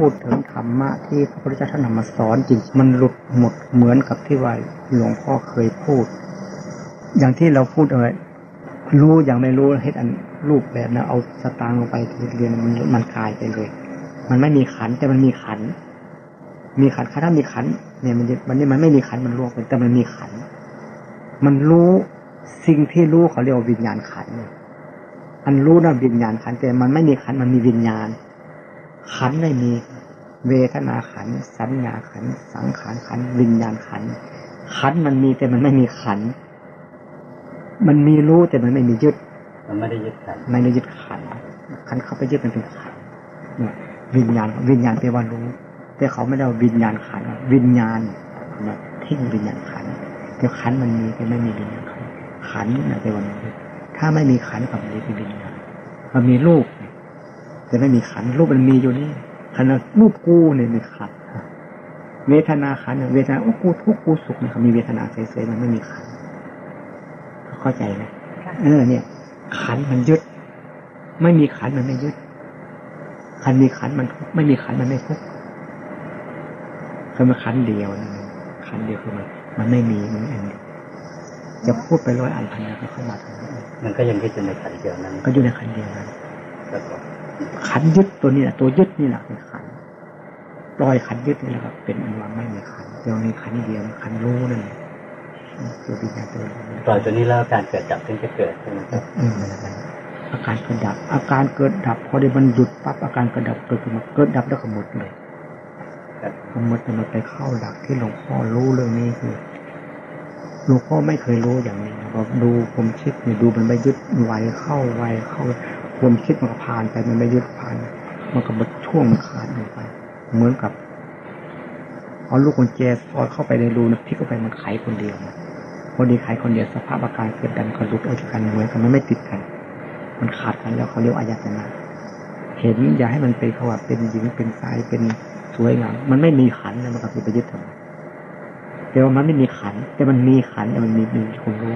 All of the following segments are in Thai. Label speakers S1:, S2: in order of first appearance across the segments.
S1: พูดถึงธรรมะที่พระพุทธเจ้าท่านนำมาสอนจริงมันหลุดหมดเหมือนกับที่ว่าหลวงพ่อเคยพูด อย่างที่เราพูดเอาไว้รู้อย่างไม่รู้เฮ็ดอันรูปแบบนะเอาสตางค์ลงไปเรียนมันมันกลายไปเลย มันไม่มีขันแต่มันมีขัน มีขันถ้ามีขันเนี่ยมันมันนี่มันไม่มีขันมันรวมเป็นแต่มันมีขัน มันรู้สิ่งที่รู้เขาเรียกว่าวิญญาณขัน อันรู้นะวิญญาณขันแต่มันไม่มีขันมันมีวิญญาณ ขันไม่มีเวทนาขัน สัญญาขัน สังขารขัน วิญญาณขัน ขันมันมีแต่มันไม่มีขัน มันมีรู้แต่มันไม่มียึด
S2: มันไม่ได้ยึดขัน
S1: ไม่ได้ยึดขัน ขันเข้าไปยึดมันเป็นขันเนี่ยวิญญาณวิญญาณแปลว่ารู้ แต่เขาไม่ได้วิญญาณขัน วิญญาณเนี่ยทิ้งวิญญาณขันแต่ขันมันมีแต่ไม่มีวิญญาณขันขันนะแปลว่ารู้ถ้าไม่มีขันกับมันเป็นวิญญาณมันมีรูป แต่ไม่มีขันรูปมันมีอยู่นี่ขันรูปกูเนี่ยมีขันเวทนาขันเวทนาโอ้กูทุกกูสุขเนี่ยเขามีเวทนาเฉยๆมันไม่มีขันเข้าใจไหมเออ เนี่ย ขันมันยึด ไม่มีขันมันไม่ยึด ขันมีขันมันทุกไม่มีขันมันไม่ทุกคือมันขันเดียวนะขันเดียวคือมัน มันไม่มีมันอันเดียวจะพูดไปร้อยอันพันก็เข้ามาทาง
S2: นั้นมันก็ยังยึดอยู่ในขันเดียวนั้น
S1: ก็อยู่ในขันเดียวนั้น ขันยึดตัวนี้แหละตัวยึดนี่แหละเป็นขันปล่อยขันยึดนี่แหละครับ เป็นอันว่าไม่มีขันเดียวนี้ขันเดียวขันรู้นั่น
S2: ตัววิญญาณตัวปล่อยตัวนี้แล้วการเกิดดับถึงจะเกิดใช่ไหมครับ
S1: อาการเกิดดับ อาการเกิดดับ พอได้มันหยุดปั๊บอาการเกิดดับเกิดขึ้นมาเกิดดับแล้วก็หมดเลยหมดแต่มันไปเข้าหลักที่หลวงพ่อรู้เรื่องนี้คือหลวงพ่อไม่เคยรู้อย่างนี้เราดูผมคิดเนี่ยดูมันไม่ยึดไวเข้าไวเข้า ผมคิดมันก็ผ่านไปมันไม่ยึดผ่าน มันก็บดช่วงมันขาดลงไป เหมือนกับเอาลูกกุญแจสอดเข้าไปในรูนะพลิกเข้าไปมันไขคนเดียวพอดีไขคนเดียวสภาพอาการเกิดดันก็ลุกออกจากกันเหมือนกันมันไม่ติดกัน มันขาดกันแล้วเขาเรียกอายตนะเห็นอย่าให้มันเป็นเขาว่าเป็นหญิงเป็นชายเป็นสวยงามมันไม่มีขันนะมันก็ไปยึดทำแต่ว่ามันไม่มีขัน แต่มันมีขันแต่มันมีมีคนรู้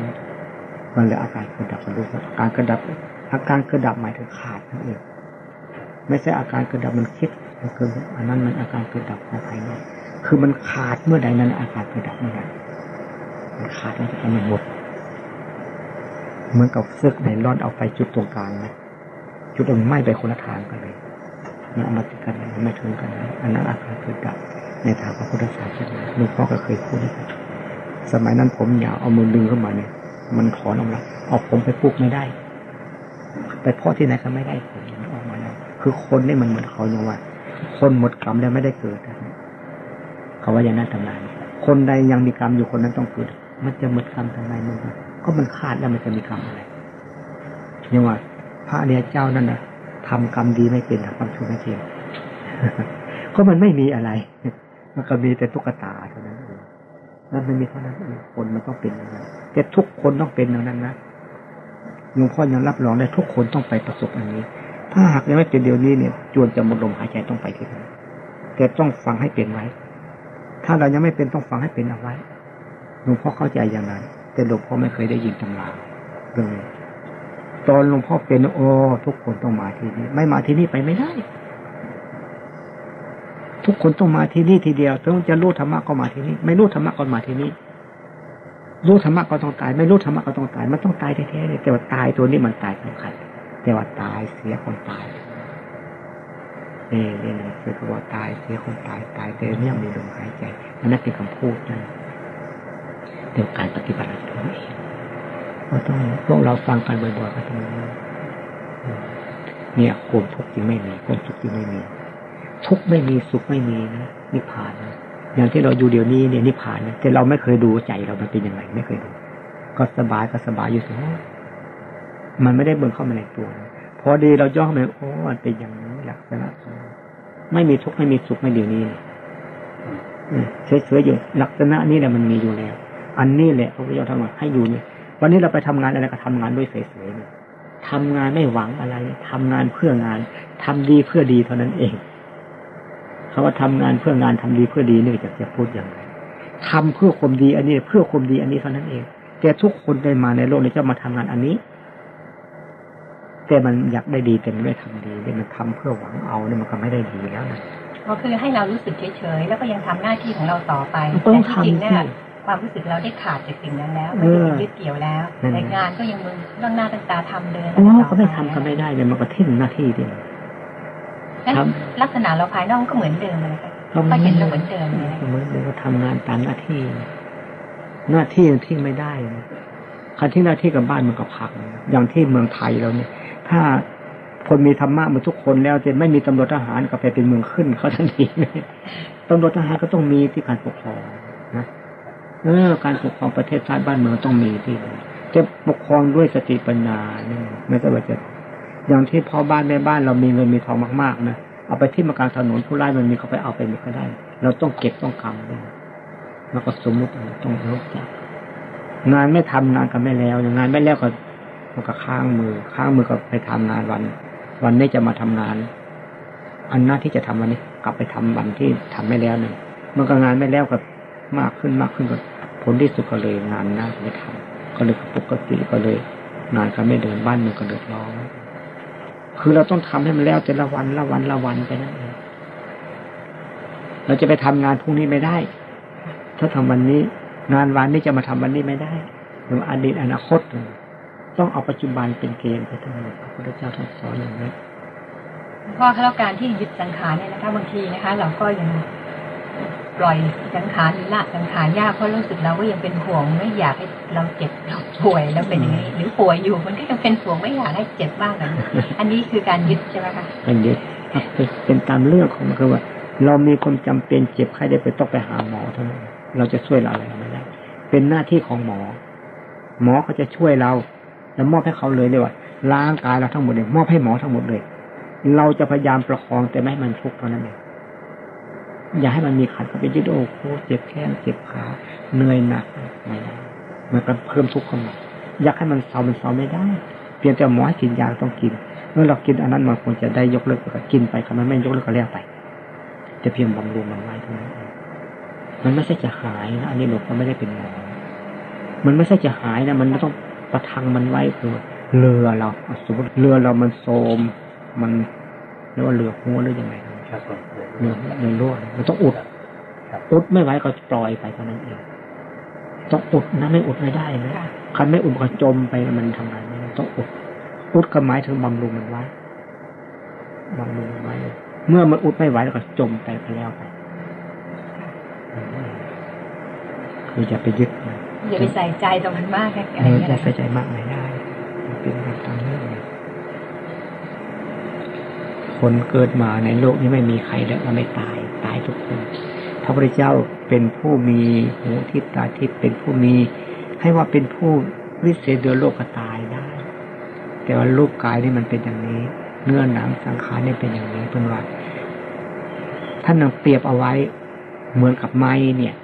S1: มันเลยอาการกระดับกรู้อาการกระดับ อาการกระดับหมายถึงขาดนั่นเองไม่ใช่อาการกระดับมันคิดมันเกินอันนั้นมันอาการกระดับของภายนอกคือมันขาดเมื่อใดนั้น อากาศกระดับเมื่อนั้นมันขาดแล้วจะมันหมดเหมือนกับเสื้อในร้อนเอาไฟจุดตรงกลางนะจุดมันไหม้ไปคนละทางกันเลยมันเอามาติดกันไม่ถึงกันอันนั้นอาการเกิดดับในทางพระพุทธศาสนาหลวงพ่อก็เคยพูดสมัยนั้นผมยาวเอามือดึงเข้ามาเนี่ย มันถอนออกมาเอาผมไปปลูกไม่ได้ ไปเพาะที่ไหนก็ไม่ได้ผมออกมาแล้วคือคนนี่มันเหมือนเขาอย่างว่า คนหมดกรรมแล้วไม่ได้เกิดเขาว่าอย่างนั้นทำไมคนใดยังมีกรรมอยู่คนนั้นต้องเกิด มันจะหมดกรรมทำไมมันก็มันขาดแล้วมันจะมีกรรมอะไรเนี่ยว่า พระเดียเจ้านั่นนะทำกรรมดีไม่เป็นทำชั่วไม่เป็นก็มันไม่มีอะไร มันก็มีแต่ตุ๊กตาเท่านั้นเองนั่นไม่มีเท่านั้นเองคนมันต้องเป็นอย่างนั้นแต่ทุกคนต้องเป็นอย่างนั้นนะ หลวงพ่อยังรับรองได้ทุกคนต้องไปประสบอันนี้ ถ้าหากยังไม่เป็นเดี๋ยวนี้เนี่ย จวนจะหมดลมหายใจต้องไปที่นั่นแต่ต้องฟังให้เป็นไว้ ถ้าเรายังไม่เป็นต้องฟังให้เป็นเอาไว้หลวงพ่อเข้าใจอย่างนั้น แต่หลวงพ่อไม่เคยได้ยินตำราเรื่องนี้ตอนหลวงพ่อเป็นโอ้ทุกคนต้องมาที่นี่ไม่มาที่นี่ไปไม่ได้ ทุกคนต้องมาที่นี่ทีเดียวต้องจะรู้ธรรมะก็มาที่นี่ ไม่รู้ธรรมะก็มาที่นี่ รู้ธรรมะก็ต้องตาย ไม่รู้ธรรมะก็ต้องตาย มันต้องตายแท้ๆเลยแต่ว่าตายตัวนี้มันตายสำคัญแต่ว่าตายเสียคนตายนี่นี่นะคือคำว่าตายเสียคนตายตายแต่เนี่ยมีลมหายใจอันนั้นเป็นคำพูดนั่นเดี๋ยวการปฏิบัติตัวเองเราต้องพวกเราฟังกันบ่อยๆก็ต้องเนี่ยความทุกข์จริงไม่มีความสุขจริงไม่มี ทุกข์ไม่มีสุขไม่มีนะนิพพานนะ อย่างที่เราอยู่เดี๋ยวนี้เนี่ยนิพพานนะแต่เราไม่เคยดูใจเรามันเป็นยังไงไม่เคยดูก็สบายก็สบายอยู่เสมอมันไม่ได้เบิ่งเข้ามาในตัว พอดีเราย่อเข้ามาโอ้มันเป็นอย่างนี้ลักษณะไม่มีทุกข์ไม่มีสุขไม่เดี๋ยวนี้เฉยๆอยู่ลักษณะนี้แหละมันมีอยู่แล้ว อันนี้แหละพระพุทธเจ้าทำให้อยู่เนี่ยวันนี้เราไปทำงานอะไรก็ทำงานด้วยเฉยๆทำงานไม่หวังอะไรทำงานเพื่องานทำดีเพื่อดีเท่านั้นเอง เขาว่าทำงานเพื่องานทำดีเพื่อดีนี่จะจะพูดอย่างไรทำเพื่อความดีอันนี้เพื่อความดีอันนี้เท่านั้นเอง แต่ทุกคนได้มาในโลกนี้จะมาทำงานอันนี้ แต่มันอยากได้ดีแต่มันไม่ทำดีเนี่ยมันทำเพื่อหวังเอาเนี่ยมันก็ไม่ได้ดีแล้วนะ
S3: ก็คือให้เรารู้สึกเฉยๆแล้วก็ยังทำหน้าที่ของเราต่อไป
S1: มันต้อง
S3: แต่ที่จริง
S1: ทำ
S3: เนี่ย
S1: สิ
S3: ความรู้สึกเราได้ขาดจากสิ่งนั้นแล้ว
S1: เอ
S3: ไม่
S1: อ
S3: ได้ยึดเกี่ยวแล้ว
S1: นั่นไง
S3: แต่งานก็ยังมึงเรื่องหน้าตั้งตาทำเดิน
S1: อ๋อ
S3: ต่อ
S1: ก็ไม่ทำก็ไม่ได้เนี่ยมันก็ทิ้งหน้าที่ดิ
S3: งั้ น
S1: ครับ
S3: ลักษณะเราภายนอกก็เหมือนเดิมเลยนะคะ
S1: ก็
S3: ก็เห็นเราเหมือนเดิมเลย
S1: เหมือนเดิมก็ทำงานตามหน้าที่ หน้าที่มันทิ้งไม่ได้นะการทิ้งหน้าที่กับบ้านมันก็พังอย่างที่เมืองไทยเราเนี่ย ถ้าคนมีธรรมะหมดทุกคนแล้วจะไม่มีตำรวจทหารก็ไปเป็นเมืองขึ้นเขาทันทีตำรวจทหารก็ต้องมีที่การปกครองนะเออการปกครองประเทศชาติบ้านเมืองต้องมีที่จะปกครองด้วยสติปัญญาเนี่ยไม่ใช่ว่าจะ อย่างที่พ่อบ้านแม่บ้านเรามีเงินมีทองมากๆนะเอาไปที่มากางถนนผู้ไร้มันมีเขาไปเอาไปหมดก็ได้ เราต้องเก็บต้องกำด้วยแล้วก็สมมุติต้องรู้จักงานไม่ทำงานก็ไม่แล้วงานไม่แล้วก็มันก็ค้างมือค้างมือก็ไปทำงานวัน วันนี้จะมาทำงาน อันหน้าที่จะทำวันนี้ กลับไปทำวันที่ทำไม่แล้วหนึ่งมันก็งานไม่แล้วก็มากขึ้นมากขึ้นก็ผลที่สุดก็เลยงานหน้าไม่ทำก็เลยปกติก็เลย งานก็ไม่เดินบ้านมันก็เดือดร้อน คือเราต้องทำให้มันแล้วแต่ละวันละวันละวันไปนั่นเองเราจะไปทำงานพรุ่งนี้ไม่ได้ ถ้าทำวันนี้ งานวันนี้จะมาทำวันนี้ไม่ได้ หรืออดีตอนาคต ต้องเอาปัจจุบันเป็นเกณฑ์ไปทั้งหมดพระพุทธเจ้าท่านสอนอย่างนี้
S3: เพราะแล้วการที่ยึดสังขารเนี่ยนะคะบางทีนะคะ เราก็ยัง ปล่อยสังขารหรือละสังขารยากเพราะรู้สึกเราก็ยังเป็นห่วงไม่อยากให้เราเจ็บเราป่วยแล้วเป็นอย่างนี้ หรือป่วยอยู่มันก็ยังเป็นห่วงไม่อยากให้เจ็บบ้างแบบนี้อันนี้คือการยึดใช่ไหมคะ
S1: เป็นยึดเป็นเป็นตามเรื่องของมันคือว่า เรามีความจำเป็นเจ็บไข้ได้ไปต้องไปหาหมอเท่านั้นเราจะช่วยเราอะไรไม่ได้เป็นหน้าที่ของหมอ หมอเขาจะช่วยเรา แล้วมอบให้เขาเลยเลยว่าล้างกายเราทั้งหมดเลยมอบให้หมอทั้งหมดเลย เราจะพยายามประคองแต่ไม่ให้มันทุกข์เท่านั้นเอง อย่าให้มันมีขัดก็ไปยึดโอ้โหเจ็บแข้งเจ็บขาเหนื่อยหนักไม่ได้มันก็เพิ่มทุกข์เข้ามาอยากให้มันเศร้ามันเศร้าไม่ได้ เพียงแต่หมอให้กินยาต้องกิน เมื่อเรากินอันนั้นมันควรจะได้ยกเลิกก็กินไปครับมันไม่ยกเลิกก็แล้วไปจะเพียงบำรุงมันไว้เท่านั้นมันไม่ใช่จะหายนะอันนี้หลวงพ่อไม่ได้เป็นหมอมันไม่ใช่จะหายนะ มันต้องประทังมันไว้คือเรือเราสมมติเรือเรามันโทรมมันเรียกว่าเรือหัวหรือยังไง
S2: ครับผม
S1: เรือเรือรั่วมันต้องอุด
S2: ครับ
S1: อุดไม่ไหวก็ปล่อยไปเท่านั้นเองต้องอุดนะไม่อุดไม่ได้นะ
S3: ค่ะ
S1: คันไม่อุดก็จมไปมันทำงานไม่ได้ต้องอุดอุดก็หมายถึงบำรุงมันไว้บำรุงมันไว้ เมื่อมันอุดไม่ไหวแล้วก็จมไปก็แล้วไปคืออย่าไปยึดมัน
S3: อย่าไปใส่ใจตรงมันมากนะ
S1: เอ
S3: อะไร
S1: อ
S3: เงี้ย
S1: จะ
S3: นะ
S1: ใส่ใจมากไม่ได้มันเป็นไปตามเรื่อง คนเกิดมาในโลกนี้ไม่มีใครแล้วเราไม่ตายตายทุกคนพระพุทธเจ้าเป็นผู้มีหูทิพตาทิพเป็นผู้มี ให้ว่าเป็นผู้วิเศษเดือโลกก็ตายได้ แต่ว่ารูปกายนี่มันเป็นอย่างนี้ เนื้อหนังสังขารนี่เป็นอย่างนี้เป็นว่าท่านนังเปรียบเอาไว้เหมือนกับไม้เนี่ย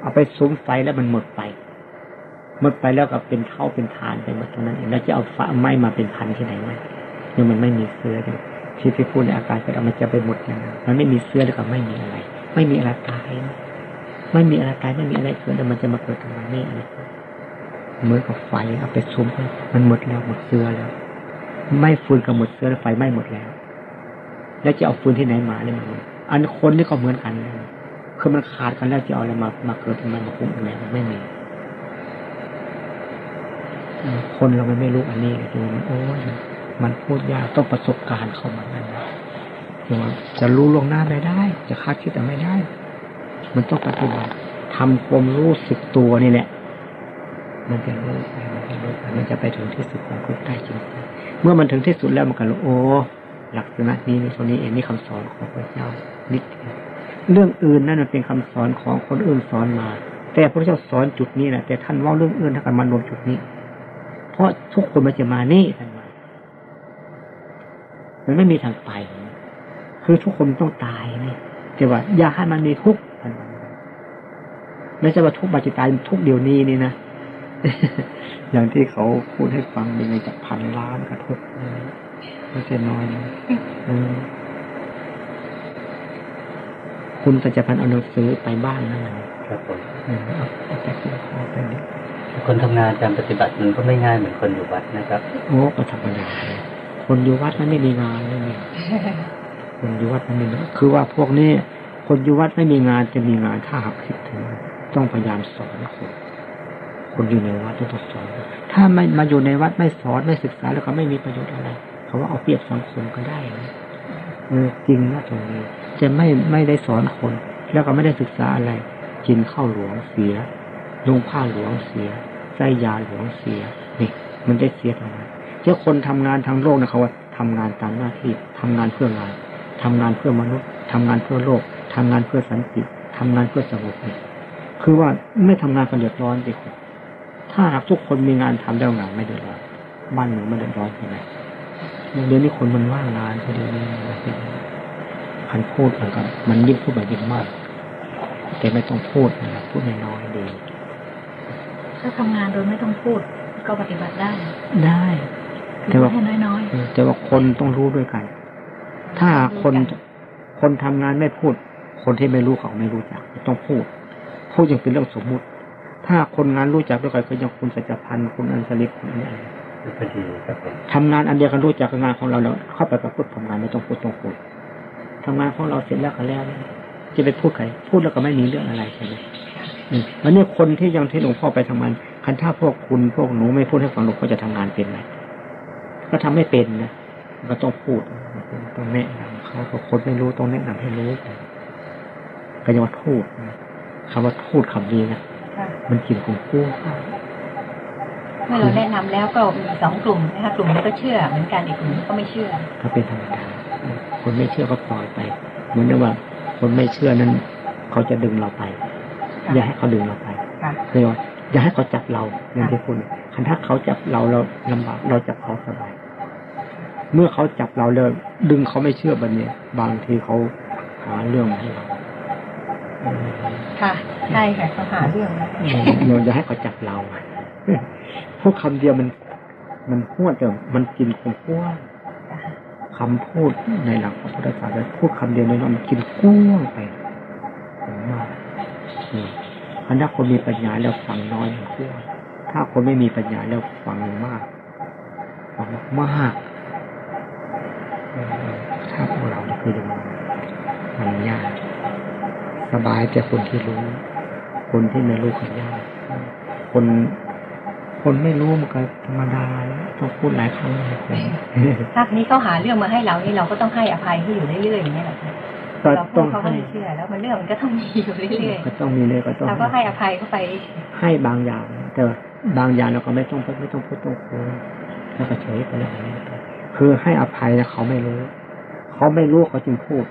S1: เอาไปซุ้มไฟแล้วมันหมดไปหมดไปแล้วก็เป็นเท่าเป็นฐานไปหมดเท่านั้นเองแล้วจะเอาฟ้าไม้มาเป็นพันที่ไหนวะเนี่ยมันไม่มีเสื้อเลย ที่ที่พูดในอากาศก็มันจะไปหมดอย่างนั้นมันไม่มีเสื้อแล้วก็ไม่มีอะไร ไม่มีอะไรตายไม่มีอะไรตายไม่มีอะไรเกิดแล้วมันจะมาเกิดทำไมไม่อะไรเหมือนกับไฟเอาไปซุ้มมันหมดแล้วหมดเสื้อแล้ว ไม่ฟืนกับหมดเสื้อแล้วไฟไหม้หมดแล้ว แล้วจะเอาฟืนที่ไหนมาเนี่ยมันอันคนนี่ก็เหมือนกันคือมันขาดกันแล้วจะเอาอะไรมามาเกิดทำไมมาคุ้มอะไรมันไม่มีคนเรามันไม่รู้อันนี้คือมันโอ้ย มันพูดยากต้องประสบการณ์เข้ามานั่นนะจะรู้ลงหน้าไม่ได้ จะคาดคิดแต่ไม่ได้ มันต้องปฏิบัติทำความรู้สึกตัวนี่แหละ มันจะรู้ไปมันจะรู้ไปมันจะไปถึงที่สุดของทุกข์ได้จริงๆเมื่อมันถึงที่สุดแล้วมันก็รู้โอ้หลักษณะนี้นี่ตัวนี้เองนี่คำสอนของพระเจ้านิดเรื่องอื่นนั่นมันเป็นคำสอนของคนอื่นสอนมา แต่พระเจ้าสอนจุดนี้นะแต่ท่านว่าเรื่องอื่นท่านก็มาลงจุดนี้ เพราะทุกคนมันจะมานี่ท่านว่า มันไม่มีทางไป คือทุกคนต้องตายนี่แต่ว่า อย่าให้มันมีทุกข์ท่านว่าไม่ใช่ว่าทุกข์มาจะตายทุกข์เดียวนี้นี่นะอย่างที่เขาพูดให้ฟังมีในจากพันล้านกระทบไม่ใช่น้อยนะเออคุณสัจพันธ์เอาหนังสือไปบ้านนั่นแหละ
S2: คครับผม
S1: อืมเอาเอาจากที่คอไปนี่
S2: คนทำงานการปฏิบัติมันก็ไม่ง่ายเหมือนคนอยู่วัดนะครับ
S1: โอ้ก็ธรรมดาเลย คนอยู่วัดมันไม่มีงานไม่มีคนอยู่วัดมันไม่มีคือว่าพวกนี้คนอยู่วัดไม่มีงานจะมีงานถ้าหากคิดถึงต้องพยายามสอนคนคนอยู่ในวัดต้องสอน ถ้าไม่มาอยู่ในวัดไม่สอนไม่ศึกษาแล้วก็ไม่มีประโยชน์อะไร เขาว่าเอาเปรียบสังคมก็ได้นะเออจริงนะตรงนี้ จะไม่ไม่ได้สอนคน แล้วก็ไม่ได้ศึกษาอะไร กินข้าวหลวงเสียนุ่งผ้าหลวงเสียใส่ยาหลวงเสีย นี่ มันได้เสียทางนั้น เจ้าคนทำงานทางโลกนะเขาว่าทำงานตามหน้าที่ทำงานเพื่องานทำงานเพื่อมนุษย์ทำงานเพื่อโลกทำงานเพื่อสันติทำงานเพื่อสงบนี่คือว่าไม่ทำงานกันเดือดร้อนดิคุณถ้าหากทุกคนมีงานทำแล้วงานไม่เดือดร้อนบ้านหนูไม่เดือดร้อนใช่ไหมเดี๋ยวนี้คนมันว่างงานเดี๋ยวนี้คันพูดมันก็มันยิ่งพูดแบบยิ่งมากแต่ไม่ต้องพูดนะพูดน้อยๆดี
S3: ถ้าทำงานโดยไม่ต้องพูดก็ปฏิบัติได้
S1: ได้ แต่ว่า
S3: ให้น้อย
S1: เออแต่ว่าคนต้องรู้ด้วยกัน ถ้าคนคนทำงานไม่พูด คนที่ไม่รู้เขาไม่รู้จักต้องพูดพูดยังเป็นเรื่องสมมุติ ถ้าคนงานรู้จักด้วยกันคืออย่างคุณสัจพันธ์คุณอัญชลิกคุณอะไร
S2: พอดีครับผม
S1: ทำงานอันเดียวกันรู้จักกับงานของเราแล้วเข้าไปกับพูดทำงานไม่ต้องพูดต้องพูดทำงานของเราเสร็จแล้วก็แล้วจะไปพูดใครพูดแล้วก็ไม่มีเรื่องอะไรใช่ไหมอืมวันนี้คนที่ยังที่หลวงพ่อไปทำงานคันถ้าพวกคุณพวกหนูไม่พูดให้ฟังหลวงพ่อจะทำงานเป็นไหม ก็ทำไม่เป็นนะก็ต้องพูดต้องแนะนำเขาพอคนไม่รู้ต้องแนะนำให้รู้ก็ยังว่าพูดนะคำว่าพูดคำนี้นะ
S3: ๆค่ะ
S1: มันกินของกู้
S3: เมื่อเราแนะนำแล้วก็มีสองกลุ่มนะคะกลุ่มนี้ก็เชื่อเหมือนกันอีกกลุ่มนึงก็ไม่เชื่อ
S1: ก็เป็นธรรมดาคนไม่เชื่อก็ปล่อยไป เหมือนกับว่า คนไม่เชื่อนั้นเขาจะดึงเราไป อย่าให้เขาดึงเราไป
S3: ค่ะ
S1: เคยว่าอย่าให้เขาจับเราอย่างที่คุณคัน ถ้าเขาจับเราเราลำบากเราจับเขาสบาย เมื่อเขาจับเราเลยดึงเขาไม่เชื่อแบบนี้บางทีเขาหาเรื่องมาให้เรา
S3: ค่ะใช่ค่ะเขาหาเรื่องนะ
S1: เราอย่าให้เขาจับเราพูดคำเดียวมัน มันพูดแต่มันกินคงพูดคำพูดในหลักพระพุทธศาสนาพูดคำเดียวในนั้นมันกินกุ้งไปผมมากอืมคันถ้าคนมีปัญญาแล้วฟังน้อยมันกุ้ง ถ้าคนไม่มีปัญญาแล้วฟังมากฟังมากเออถ้าพวกเราเนี่ยคือยังมันยากสบายแต่คนที่รู้ คนที่ไม่รู้ก็ยากคนคนไม่รู้มันก็ธรรมดาต้องพูดหลายครั้งหลายคน
S3: ถ้านี้เขาหาเรื่องมาให้เรานี่เราก็ต้องให้อภัยที่อยู่เรื่อยๆอย่างนี้ยแหละค่ะ
S1: ก็
S3: เราพู
S1: ต้
S3: ด
S1: อง
S3: เขาก็
S1: ให้
S3: ไม่เชื่อแล้วมันเรื่องมันก็ต้องมีอยู่เรื่อย
S1: ก็ต้องมีเลยก็ต้อง
S3: ๆเราก็ให้อภัยเข้าไป
S1: ให้บางอย่างแต่ บางอย่างเราก็ไม่ต้องไม่ต้องพูดต้องคุยแล้วก็เฉยไปแล้วคือให้อภัยนะเขาไม่รู้ เขาไม่รู้เขาจึงพูด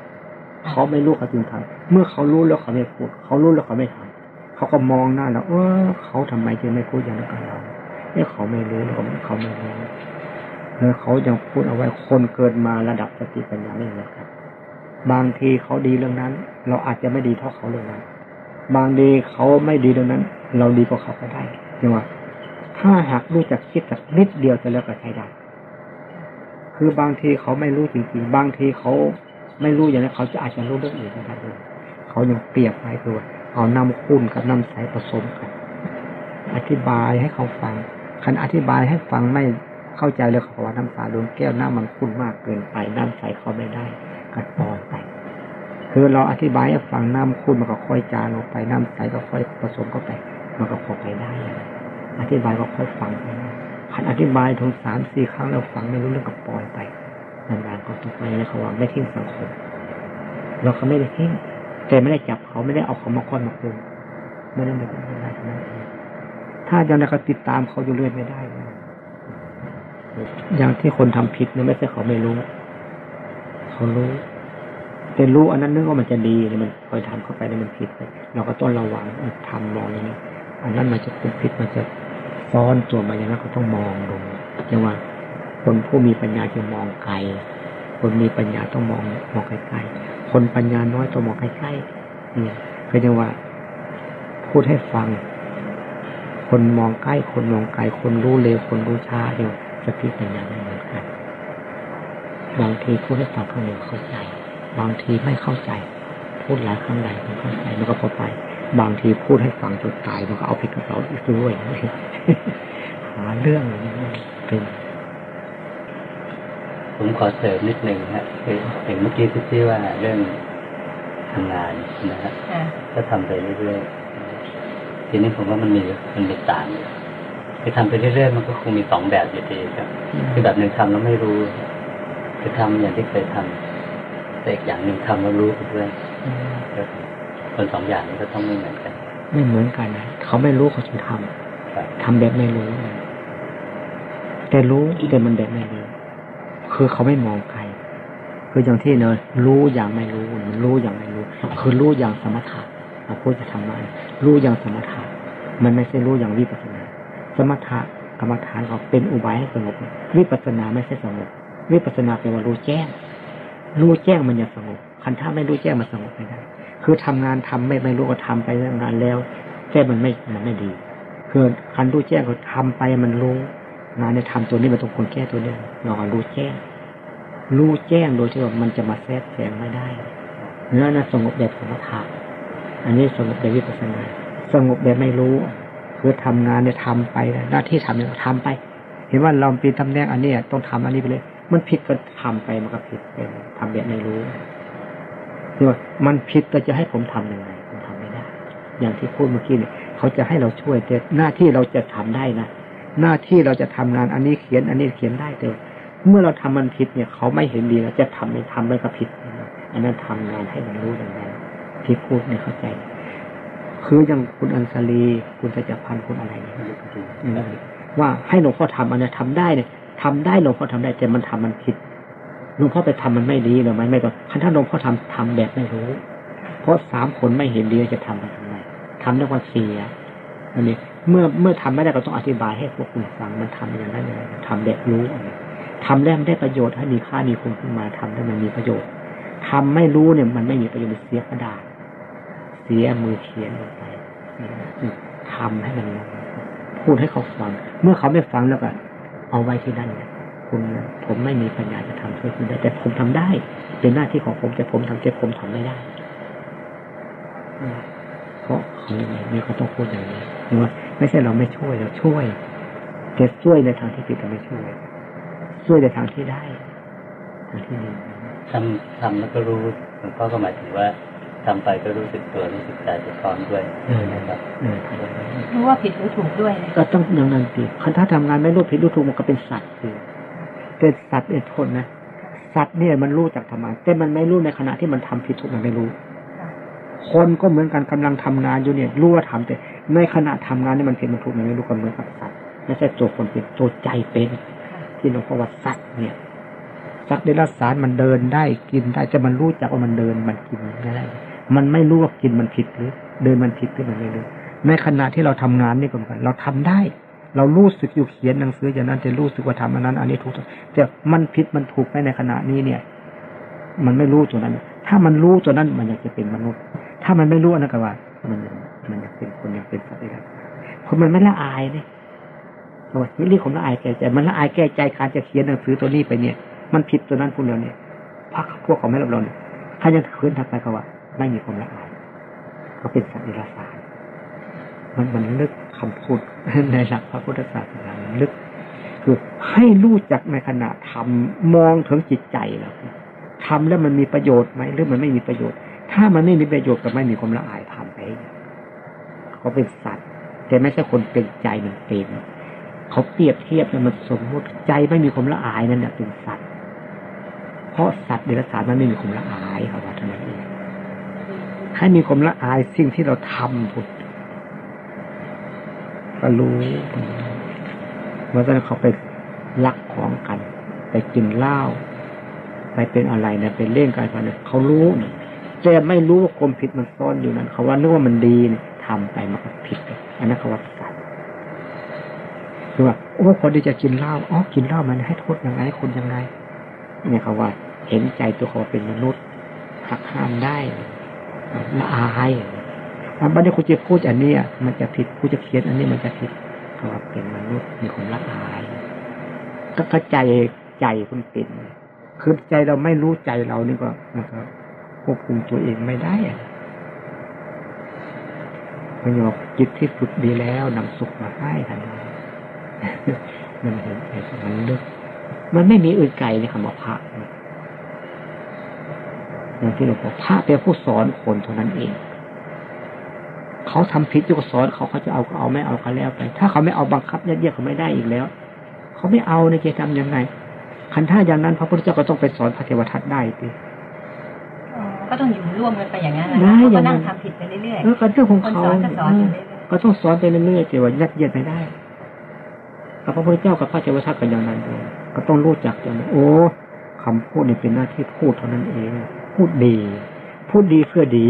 S1: เขาไม่รู้เขาจึงทำเมื่อเขารู้แล้วเขาไม่พูด เขารู้แล้วเขาไม่ทำเขาก็มองหน้าเราเออเขาทำไมจึงไม่พูดอย่างนั้นกับเราเนี่ยเขาไม่รู้แล้วเขาไม่รู้แล้วเขายังพูดเอาไว้คนเกิดมาระดับสติปัญญาไม่เหมือนกันบางทีเขาดีเรื่องนั้น เราอาจจะไม่ดีเท่าเขาเรื่องนั้น บางทีเขาไม่ดีเรื่องนั้น เราดีกว่าเขาก็ได้ใช่ไหม ถ้าหากรู้จักคิดสักนิดเดียวจะแล้วก็ใช้ได้ คือบางทีเขาไม่รู้จริงๆ บางทีเขาไม่รู้อย่างนั้นเขาจะอาจจะรู้เรื่องอื่นก็ได้เลยเขายังเปรียบไปคือว่าเอาน้ำขุ่นกับน้ำใสผสมกัน อธิบายให้เขาฟังคันอธิบายให้ฟังไม่เข้าใจเลยเขาบอกว่าน้ำตาดวงแก้วน้ำมันขุ่นมากเกินไป น้ำใสเขาไม่ได้กัดปอยไป คือเราอธิบายให้ฟังน้ำขุ่นมันก็ค่อยจางลงไป น้ำใสก็ค่อยผสมเข้าไป มันก็พอไปได้ อธิบายก็ค่อยฟังไปคันอธิบายถึงสามสี่ครั้งแล้วฟังไม่รู้เรื่องก็ปล่อยไปนานๆก็ต้องไปแล้วเขาว่าไม่ทิ้งสังคมเราเขาไม่ได้ทิ้งแต่ไม่ได้จับเขาไม่ได้เอาเขามาค่อยมาคุมไม่ได้ไม่ได้ไม่ได้ทั้นนเองถ้าอย่างนั้นก็ติดตามเขาอยู่เรื่อยไม่ได้ อย่างที่คนทำผิดเนี่ยไม่ใช่เขาไม่รู้ เขารู้แต่รู้อันนั้นนึกว่ามันจะดีเนี่ยมันคอยทำเข้าไปแล้วมันผิดไปเราก็ต้องระวังทำมองอย่างนี้อันนั้นมันจะเป็นพิษมันจะ ซ้อนตัวมายานั้นก็ต้องมองดูจังว่า คนผู้มีปัญญาจะมองไกล คนมีปัญญาต้องมองมองใกล้ๆคนปัญญาน้อยต้องมองใกล้ๆเนี่ยคือจังว่า พูดให้ฟัง คนมองใกล้ คนมองไกล คนรู้เร็ว คนรู้ช้าเนี่ยสติปัญญาไม่เหมือนกัน บางทีพูดให้ฟังครั้งหนึ่งเข้าใจ บางทีไม่เข้าใจ พูดหลายครั้งหลายมันเข้าใจมันก็พอไป บางทีพูดให้ฟังจนตายมันก็เอาผิดกับเราอีกด้วยหาเรื่องเป็น
S2: ผมขอเสริมนิดหนึ่งฮะคืออย่างเมื่อกี้ที่ว่าเรื่องทำงานนะฮะ
S3: ค่ะ
S2: ก็ทำไปเรื่อยๆทีนี้ผมว่ามันมีมันมีต่างอยู่คือทำไปเรื่อยๆมันก็คงมีสองแบบอยู่ดีครับ คือแบบหนึ่งทำแล้วไม่รู้คือทำอย่างที่เคยทำแต่อีกอย่างหนึ่งทำแล้วรู้ไปด้วย ครับคนสองอย่างนี้ก็ต้องไม่เหมือนกัน
S1: ไม่เหมือนกันนะเขาไม่รู้เขาจึงทำ
S2: ครับ
S1: ทำแบบไม่รู้ แต่รู้แต่มันแบบไม่รู้คือเขาไม่มองใครคืออย่างที่เนยรู้อย่างไม่รู้มันรู้อย่างไม่รู้ คือรู้อย่างสมถะเราพูดจะทำมารู้อย่างสมถะมันไม่ใช่รู้อย่างวิปัสสนา สมถะกรรมฐานเขาเป็นอุบายให้สงบวิปัสสนาไม่ใช่สงบวิปัสสนาแปลว่ารู้แจ้ง รู้แจ้งมันจะสงบคันถ้าไม่รู้แจ้งมันสงบไม่ได้ คือทำงานทำไม่ไม่รู้ก็ทำไปเรื่องานแล้วแต่มันไม่มันไม่ดีคือคันรู้แจ้งก็ทำไปมันรู้งานในทำตัวนี้มันต้องคนแก้ตัวนี้เราก็รู้แจ้ง รู้แจ้งโดยที่ว่ามันจะมาแทรกแซงไม่ได้เนื้อนะสงบแบบสมถะอันนี้สงบแบบวิปัสสนาสงบแบบไม่รู้คือทำงานเนี่ยทำไปหน้าที่ทำเนี่ยทำไป เห็นว่าเราป็นตำแหน่งอันนี้ต้องทำอันนี้ไปเลย มันผิดก็ทำไปมันก็ผิดไปทำแบบไม่รู้ คือว่ามันผิดก็จะให้ผมทำยังไงผมทำไม่ได้ อย่างที่พูดเมื่อกี้เนี่ยเขาจะให้เราช่วยแต่หน้าที่เราจะทำได้นะหน้าที่เราจะทำงานอันนี้เขียน อันนี้เขียนได้แต่เมื่อเราทำมันผิดเนี่ย เขาไม่เห็นดีแล้วจะทำไม่ทำไม่ก็ผิดอันนั้นทำงานให้มันรู้อย่างนั้นที่พูดเนี่ยเข้าใจ คืออย่างคุณอัญชลีคุณจะจัพันคุณอะไรเนี่ยว่าให้หลวงพ่อทำอันนี้ยทำได้เนี่ยทำได้หลวงพ่อทำได้แต่มันทำมันผิด หลวงพ่อไปทำมันไม่ดีหรือไม่ไม่ก็คันถ้าหลวงพ่อทำทำแบบไม่รู้ เพราะสามคนไม่เห็นดีจะทำไปทำไมทำด้วยความเสียอันนี้เมื่อเมื่อทำไม่ได้ก็ต้องอธิบายให้พวกคุณฟังมันทำอย่างนั้นอย่างทำแบบรู้อันนี้ทำแล้วมันได้ประโยชน์ให้มีค่ามีคุณขึ้นมาทำแล้วมันมีประโยชน์ทำไม่รู้เนี่ย มันไม่มีประโยชน์เสียกระดาษเสียมือเขียนลงไปทำให้มันพูดให้เขาฟัง เมื่อเขาไม่ฟังแล้วก็เอาไว้ที่นั่นเนี่ย คุณผมไม่มีปัญญาจะทำช่วยคุณได้ แต่ผมทำได้ เป็นหน้าที่ของผมแต่ผมทำแต่ผมทำไม่ได้อืมเพราะเขาอย่างนี้นี่เขาต้องพูดอย่างนี้ว่าไม่ใช่เราไม่ช่วยเราช่วยแต่ช่วยในทางที่ผิดเราไม่ช่วย ช่วยในทางที่ได้ทางที่ดี
S2: ทำทำแล้วก็รู้หลวงพ่อก็หมายถึงว่าทำไปก็รู้สึกตัวรู้สึกใจไปพร้อมด้วย
S1: เออ
S2: นะครับ
S1: เออ
S3: รู้ว่าผิดหรือถูกด้วยนะ
S1: ก็ต้องอย่างนั้นสิคันถ้าทำงานไม่รู้ผิดรู้ถูกมันก็เป็นสัตว์สิเป็นสัตว์เป็นทนนะสัตว์เนี่ยมันรู้จากธรรมะแต่มันไม่รู้ในขณะที่มันทำผิดถูกมันไม่รู้ คนก็เหมือนกันกำลังทำงานอยู่เนี่ยรู้ว่าทำแต่ในขณะทำงานนี่มันผิดมันถูกมันไม่รู้ก็เหมือนกับสัตว์ไม่ใช่ตัวคนเป็นตัวใจเป็น ที่หลวงพ่อว่าสัตว์เนี่ยสัตว์เดรัจฉานมันเดินได้กินได้จะมันรู้จักว่ามันเดินมันกินได้ มันไม่รู้ว่ากินมันผิดหรือ เดินมันผิดหรือมันไม่รู้ในขณะที่เราทำงานนี่ก็เหมือนกันเราทำได้ เรารู้สึกอยู่เขียนหนังสืออย่างนั้นจะรู้สึกว่าทำอันนั้น อันนี้ถูกต้องแต่มันผิดมันถูกไหมในขณะนี้เนี่ย มันไม่รู้ตัวนั้น ถ้ามันรู้ตัวนั้นมันอยากจะเป็นมนุษย์ ถ้ามันไม่รู้อนนั้นก็ว่า มันมันอยากเป็นคนอยากเป็นสัตว์เดรัจฉานคนมันไม่ละอายเนี่ยเพราะว่าเรื่องของละอายแก่ใจมันละอายแก่ใจการจะเขียนหนังสือตัวนี้ไปเนี่ย มันผิดตัวนั้นพวกเราเนี่ยพักพวกเขาไม่รับรองเนี่ยถ้ายังคืนทักไปเขาว่า ไม่มีความละอายเขาเป็นสัตว์เดรัจฉาน มันมันลึกคำพูดในหลักพระพุทธศาสนามันลึก คือให้รู้จักในขณะทำมองถึงจิตใจแล้วทำแล้วมันมีประโยชน์ไหมหรือมันไม่มีประโยชน์ ถ้ามันไม่มีประโยชน์ก็ไม่มีความละอายทำไปเขาเป็นสัตว์แต่ไม่ใช่คนเป็นใจมันเป็นเขาเปรียบเทียบเนี่ยมันสมมติใจไม่มีความละอายนั่นแหละเป็นสัตว์ เพราะสัตว์เดรัจฉานมันไม่มีความละอายเขาว่าเท่านั้นเองให้มีความละอายสิ่งที่เราทำพุท ก็รู้เมื่อตอนเขาไปลักของกัน ไปกินเหล้าไปเป็นอะไรเนี่ยไปเล่นการพนันเขารู้เนี่ยแต่ไม่รู้ว่าความผิดมันซ่อนอยู่นั้น เขาว่านึกว่ามันดีนี่ยทำไปมันก็ผิด อันนั้นเขาว่าสัตว์คือว่าโอ้คนที่จะกินเหล้าอ๋อกินเหล้ามันให้โทษยังไงคนยังไงเนี่ยเขาว่า เห็นใจตัวเขาเป็นมนุษย์หักห้ามได้ละอาย อันบัดนี้คุณจะพูดอันนี้มันจะผิดคุณจะเขียนอันนี้มันจะผิดเขาเป็นมนุษย์มีความละอาย ก็เข้าใจใจคุณเป็นคือใจเราไม่รู้ใจเรานี่ก็มันก็ควบคุมตัวเองไม่ได้อะมันบอกจิตที่ฝึกดีแล้วนำสุขมาให้ทันทีมันเห็นเห็นมันลึก มันไม่มีอื่นไกลในคำว่าพระอย่างที่หลวงพ่อพระเป็นผู้สอนคนเท่านั้นเอง เขาทำผิดก็สอนเขาเขาจะเอาก็เอาไม่เอาก็แล้วไป ถ้าเขาไม่เอาบังคับยัดเยียดเขาไม่ได้อีกแล้ว เขาไม่เอาในจะทำยังไงคันท่าอย่างนั้น พระพุทธเจ้าก็ต้องไปสอนพระเทวทัตได้ดิ
S3: อ๋อก็ต้องอยู่ร่วมกันไปอย่างนั้นนะ
S1: ได้
S3: เขา
S1: อ
S3: ก็
S1: ย่างนั้
S3: นั่
S1: น
S3: งทำผิดไปเรื่อย
S1: เออก็เรื่องของ
S3: ๆคน
S1: เขา
S3: สอนก็สอนอยู่เรื่อย
S1: ก็ต้องสอนไปเรื่อยๆแต่ว่ายัดเยียดไม่ได้กับพระพุทธเจ้ากับพระเทวทัตกันอย่างนั้นเลยก็ต้องรู้จักอย่างนั้นโอ้คำพูดนี่เป็นหน้าที่พูดเท่านั้นเอง พูดดี พูดดีเพื่อดี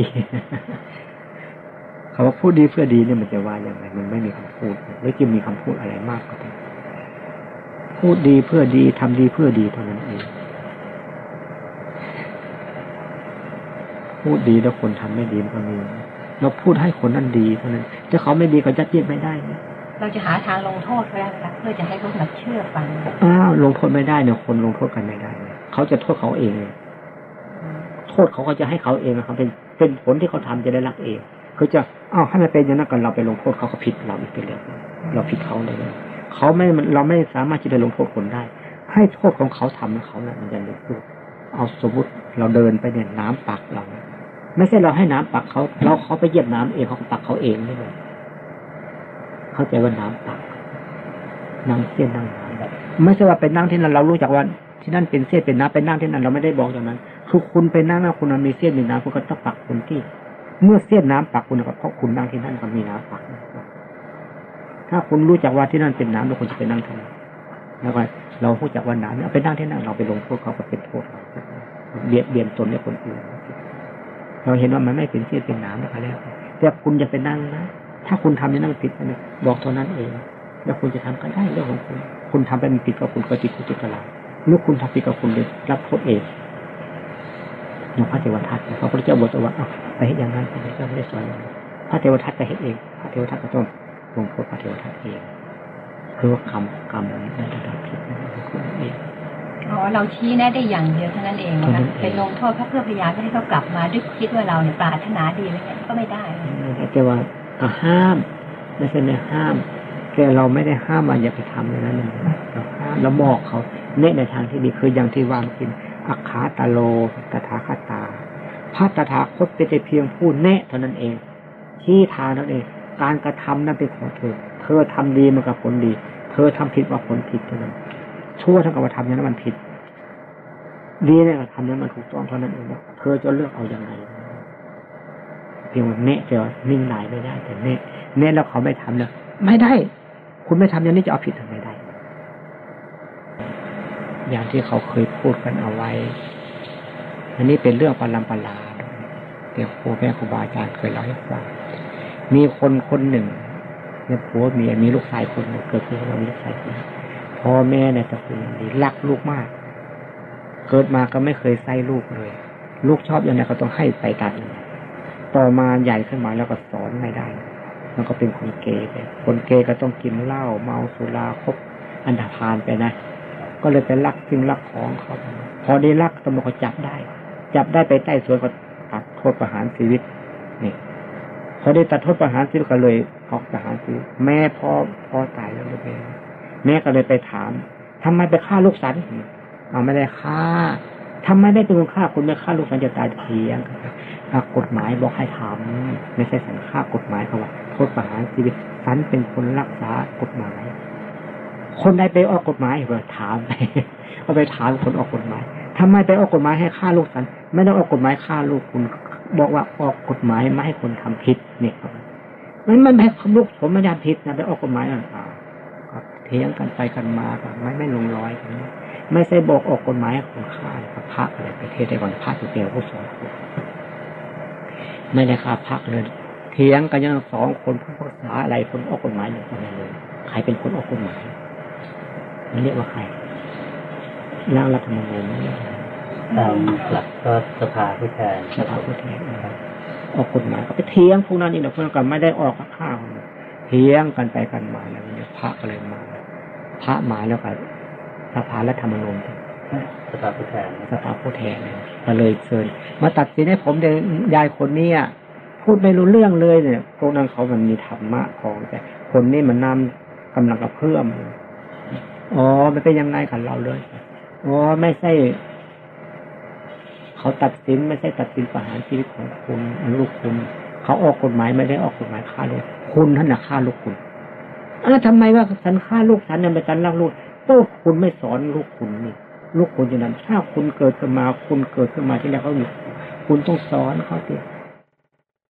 S1: คำว่าพูดดีเพื่อดีเนี่ยมันจะว่าอย่างไรมันไม่มีคำพูดหรือจะมีคำพูดอะไรมากกว่านี้พูดดีเพื่อดีทำดีเพื่อดีเท่านั้นเองพูดดีแล้วคนทำไม่ดีมันก็มีเราพูดให้คนนั้นดีเท่านั้นถ้าเขาไม่ดีก็ยัดเยียดไม่ได้นะ
S3: ๆเราจะหาทางลงโทษเขาได้ไหมคะเพื่อจะให้เขามาเชื่อฟัง
S1: อ้าวลงโทษไม่ได้เนี่ยคนลงโทษกันไม่ได้เนี่ยเขาจะโทษเขาเองเลยโทษเขาก็จะให้เขาเองนะครับเป็นเป็นผลที่เขาทำจะได้รักเอง เขาจะอ้าวให้มันเป็นอย่างนั้นกันเราไปลงโทษเขาก็ผิดเราอีกไปเลยเราผิดเขาเลยเขาไม่เราไม่สามารถที่จะลงโทษคนได้ ให้โทษของเขาทำแล้วเขานะ่ะมันจะลงโทษเอาสมมติเราเดินไปเนี่ยน้ำปักเรา ไม่ใช่เราให้น้ำปักเขา เราเขาไปเหยียบน้ำเองเขาปักเขาเองไม่เลยเข้าใจว่าน้ำปักนั่งเส้นนั่งน้ำแบบไม่ใช่ว่าไปนั่งที่นั่นเรารู้จักว่าที่นั่นเป็นเส้นเป็นน้ำไปนั่งที่นั่นเราไม่ได้บอกอย่างนั้นคือคุณไปนั่งนะคุณมันมีเส้นมีน้ำคุณก็ต้องปักคุณที่ เมื่อเส้นน้ำปักคุณก็เพราะคุณนั่งที่นั่นก็มีน้ำปัก ถ้าคุณรู้จักว่าที่นั่นเป็นน้ำแล้วคุณจะไปนั่งที่นั่นแล้วก็เรารู้จักว่าน้ำเนี่ยเอาไปนั่งที่นั่นเราไปลงโทษเขาก็เป็นโทษเบียดเบียนตนและคนอื่นเราเห็นว่ามันไม่เป็นเสี้ยนเป็นน้ำแล้วแต่คุณจะไปนั่งนะถ้าคุณทำอย่างนั้นผิดนะบอกเท่านั้นเอง แล้วคุณจะทำก็ได้เรื่องของคุณ คุณทำไปมันผิดกับคุณก็ติดคุกติดตารางเมื่อคุณทำผิดกับคุณเลยรับโทษเอง อย่างพระเทวทัตพระพุทธเจ้าบอกว่าเอาไปเห็นอย่างนั้นพระพุทธเจ้าไม่ได้สอนอย่างนั้นพระเทวทัตจะเห็นเอง พระเทวทัตก็ต้องลงโทษพระเทวทัตเองคือว่ากรรมกรรมนั้นได้รับผิดนะคุณเอง
S3: อ๋อเราชี้แนะได้อย่างเดียวเท่านั้นเองนะ
S1: เท่านั้
S3: คะ
S1: นเอง
S3: เป็นลงโทษเพราะเพื่อพยายามไม่ให้เขากลับมาด้วยคิดว่าเราเนี่ยปรารถนาดีอะไรเงี้ยก็ไม่ได้
S1: แต่ว่าก็ห้ามไม่ใช่ไม่ห้ามแต่เราไม่ได้ห้ามว่าอย่าไปทำอย่างนั้นนะเราห้ามเราบอกเขาเน้นในทางที่ดีคืออย่างที่วางกิน อัคขาตาโลตถาคตา พระตถาคตเป็นแต่เพียงผู้แนะเท่านั้นเองชี้ทางนั่นเอง การกระทำนั้นเป็นของเธอ เธอทำดีมันกับผลดี เธอทำผิดว่าผลผิดเท่านั้น ชั่วเท่ากับว่าทำอย่างนั้นมันผิด ดีเนี่ยก็ทำอย่างนั้นมันถูกต้องเท่านั้นเองว่าเธอจะเลือกเอาอย่างไรเพียงว่าเนะแต่ว่านิ่งไหลไม่ได้แต่เนะเนะแล้วเขาไม่ทำเลยไม่ได้ คุณไม่ทำอย่างนี้จะเอาผิดทำไมได้ อย่างที่เขาเคยพูดกันเอาไว้ อันนี้เป็นเรื่องปรำปราเดี๋ยวครูแม่ครูบาอาจารย์เคยเล่าให้ฟังมีคนคนหนึ่งเนี่ยผัวเมียมีลูกชายคนหนึ่งเกิดขึ้นมามีลูกชายคนหนึ่งพ่อแม่ในตระกูลนี้รักลูกมาก เกิดมาก็ไม่เคยใส่ลูกเลย ลูกชอบอย่างไรเขาต้องให้ไปตามนั้นต่อมาใหญ่ขึ้นมาแล้วก็สอนไม่ได้ มันก็เป็นคนเกย์ไปคนเกย์ก็ต้องกินเหล้าเมาสุราคบอันธพาลไปนะ ก็เลยไปลักสิ่งลักของเขาพอได้ลักตำรวจก็จับได้ จับได้ไปใต้สวนก็ตัดโทษประหารชีวิตนี่พอได้ตัดโทษประหารชีวิตก็เลยออกประหารชีวิตแม่พ่อพ่อตายแล้วเลยแม่ก็เลยไปถามทำไมไปฆ่าลูกสันเอาไม่ได้ฆ่าทำไมได้เป็นคนฆ่าคุณไม่ฆ่าลูกสันจะตายเทียงกฎหมายบอกให้ทำไม่ใช่สันค่ากฎหมายเขาว่าโทษประหารชีวิตสันเป็นคนรักษากฎหมาย คนใดไปออกกฎหมายเออถามไปเอาไปถามคนออกกฎหมายทำไมไปออกกฎหมายให้ฆ่าลูกสัน ไม่ได้ออกกฎหมายฆ่าลูกคุณ บอกว่าออกกฎหมายไม่ให้คนทำผิดเนี่ยครับมันมันไม่ลูกผมไม่ได้ผิดนะไปออกกฎหมายอะอ่าเถียงกันไปกันมากันไม่ไม่ลงร้อยกันไม่ใช่บอกออกกฎหมายคนฆ่านะครับพระอะไรประเทศไต้หวันพระตัวเดียวผู้สอนไม่ได้ค่าพักเลยเถียงกันยังสองคนผู้ภาษาอะไรคนออกกฎหมายหนึ่งคนเลยใครเป็นคนออกกฎหมาย มันเรียกว่าใครร่างรัฐธรรมนูญนั่นเอง
S2: ตามหลักก็สภาผู้แทน
S1: สภาผู้แทนนะครับออกกฎหมายก็ไปเถียงพวกนั้นนี่แหละพวกนั้นก็ไม่ได้ออกข้าวเถียงกันไปกันมาแล้วเนี่ยพระก็เลยมา พระมาแล้วก็สภารัฐธรรมนูญ
S2: สภาผู้แทน
S1: สภาผู้แทนเนี่ยก็เลยเชิญมาตัดสินให้ผมเดยยายคนเนี้ยพูดไม่รู้เรื่องเลยเนี่ยพวกนั้นเขามันมีธรรมะของแต่คนนี้มันนำกำลังกระเพื่อม อ๋อ มันเป็นยังไงกันเราเลย อ๋อ ไม่ใช่ เขาตัดสินไม่ใช่ตัดสินประหารชีวิตของคุณลูกคุณ เขาออกกฎหมายไม่ได้ออกกฎหมายฆ่าลูกคุณท่านน่ะฆ่าลูกคุณแล้วทำไมว่าฉันฆ่าลูกฉันเนี่ยไม่ฉันรักลูกก็คุณไม่สอนลูกคุณนี่ ลูกคุณอย่างนั้นถ้าคุณเกิดขึ้นมา คุณเกิดขึ้นมาที่แล้วเขาอยู่ คุณต้องสอนเขาสิ